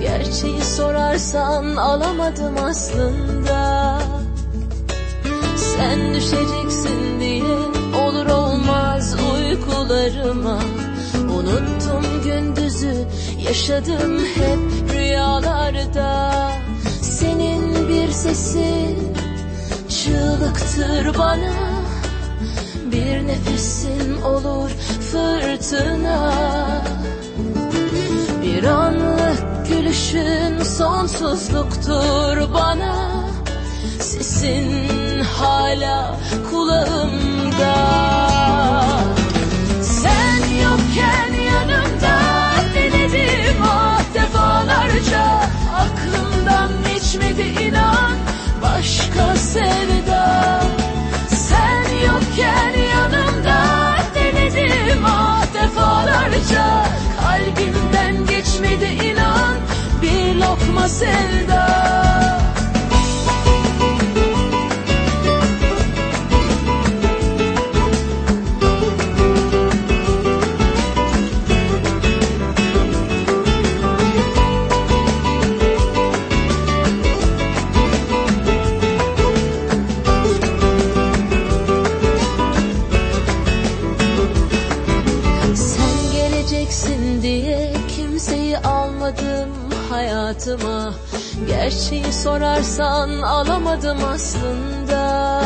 Gerçeği sorarsan alamadım aslında. Sen düşeceksin diye olur olmaz uykularıma. Unuttum gündüzü yaşadım hep rüyalarda. Senin bir sesin çığlıktır bana. Bir nefesin olur fırtına gülüşün sonsuzluktur bana. Sesin hala kulağımda sevda hayatıma. Gerçeği sorarsan alamadım aslında.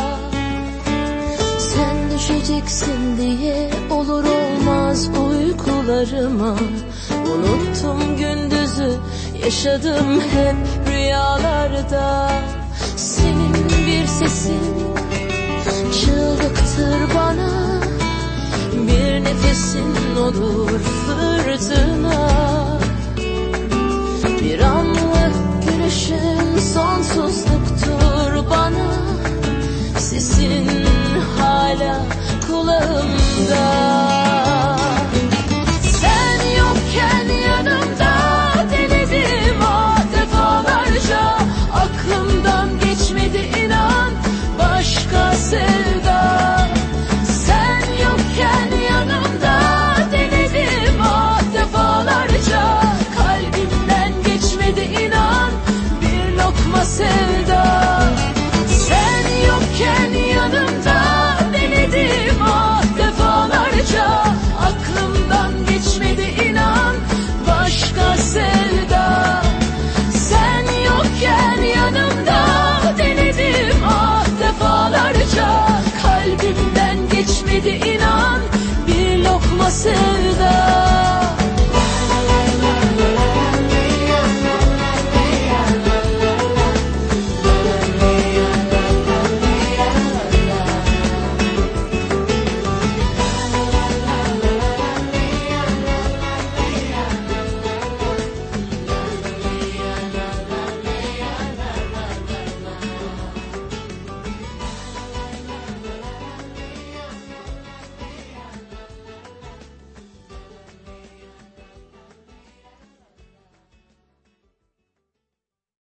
Sen düşeceksin diye olur olmaz uykularıma. Unuttum gündüzü yaşadım hep rüyalarda. Senin bir sesin çığlıktır bana. Bir nefesin olur fırtına the